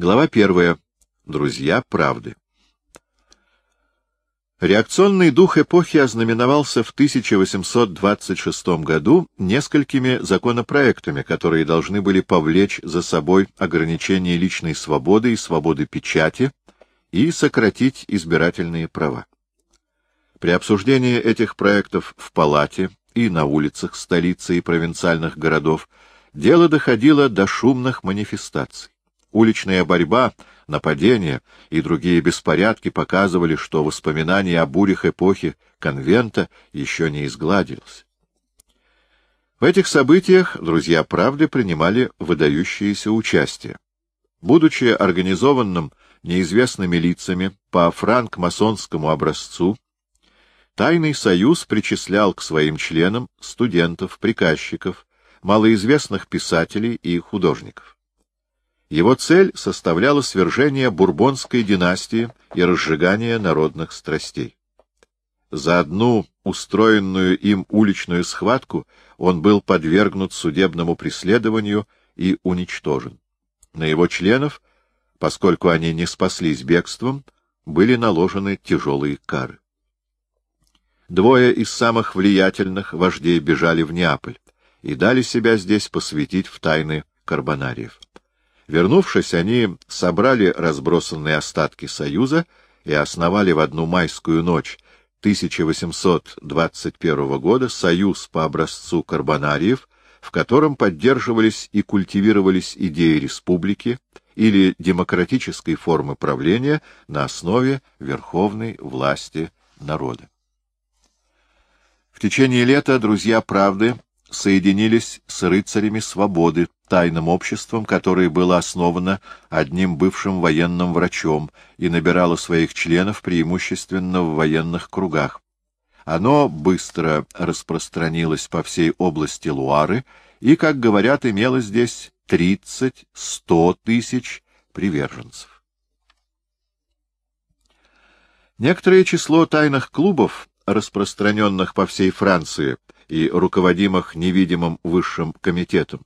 Глава первая. Друзья правды. Реакционный дух эпохи ознаменовался в 1826 году несколькими законопроектами, которые должны были повлечь за собой ограничение личной свободы и свободы печати и сократить избирательные права. При обсуждении этих проектов в палате и на улицах столицы и провинциальных городов дело доходило до шумных манифестаций. Уличная борьба, нападения и другие беспорядки показывали, что воспоминания о бурях эпохи конвента еще не изгладилось. В этих событиях друзья правды принимали выдающееся участие. Будучи организованным неизвестными лицами по франк-масонскому образцу, Тайный союз причислял к своим членам студентов, приказчиков, малоизвестных писателей и художников. Его цель составляла свержение бурбонской династии и разжигание народных страстей. За одну устроенную им уличную схватку он был подвергнут судебному преследованию и уничтожен. На его членов, поскольку они не спаслись бегством, были наложены тяжелые кары. Двое из самых влиятельных вождей бежали в Неаполь и дали себя здесь посвятить в тайны карбонариев. Вернувшись, они собрали разбросанные остатки Союза и основали в одну майскую ночь 1821 года Союз по образцу карбонариев, в котором поддерживались и культивировались идеи республики или демократической формы правления на основе верховной власти народа. В течение лета друзья правды соединились с рыцарями свободы, тайным обществом, которое было основано одним бывшим военным врачом и набирало своих членов преимущественно в военных кругах. Оно быстро распространилось по всей области Луары и, как говорят, имело здесь 30-100 тысяч приверженцев. Некоторое число тайных клубов, распространенных по всей Франции, и руководимых невидимым высшим комитетом,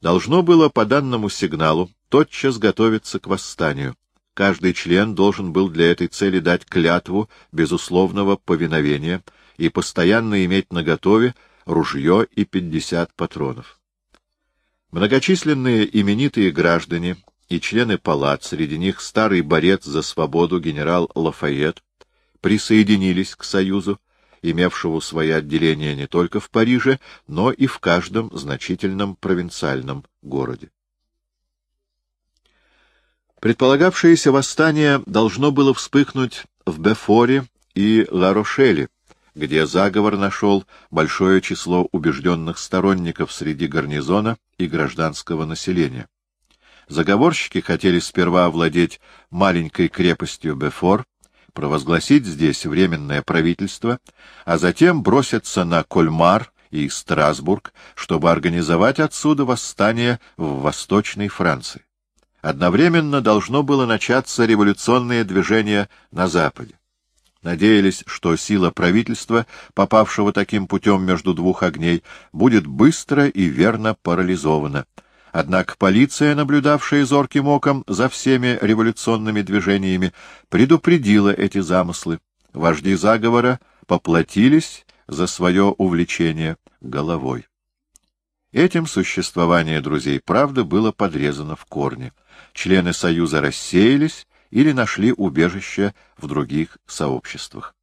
должно было по данному сигналу тотчас готовиться к восстанию. Каждый член должен был для этой цели дать клятву безусловного повиновения и постоянно иметь наготове ружье и пятьдесят патронов. Многочисленные именитые граждане и члены палат, среди них старый борец за свободу генерал Лафайет, присоединились к Союзу имевшего свои отделения не только в Париже, но и в каждом значительном провинциальном городе. Предполагавшееся восстание должно было вспыхнуть в Бефоре и Ла-Рошеле, где заговор нашел большое число убежденных сторонников среди гарнизона и гражданского населения. Заговорщики хотели сперва овладеть маленькой крепостью Бефор, провозгласить здесь временное правительство, а затем броситься на Кольмар и Страсбург, чтобы организовать отсюда восстание в Восточной Франции. Одновременно должно было начаться революционное движение на Западе. Надеялись, что сила правительства, попавшего таким путем между двух огней, будет быстро и верно парализована — Однако полиция, наблюдавшая зорким оком за всеми революционными движениями, предупредила эти замыслы. Вожди заговора поплатились за свое увлечение головой. Этим существование друзей правды было подрезано в корне. Члены Союза рассеялись или нашли убежище в других сообществах.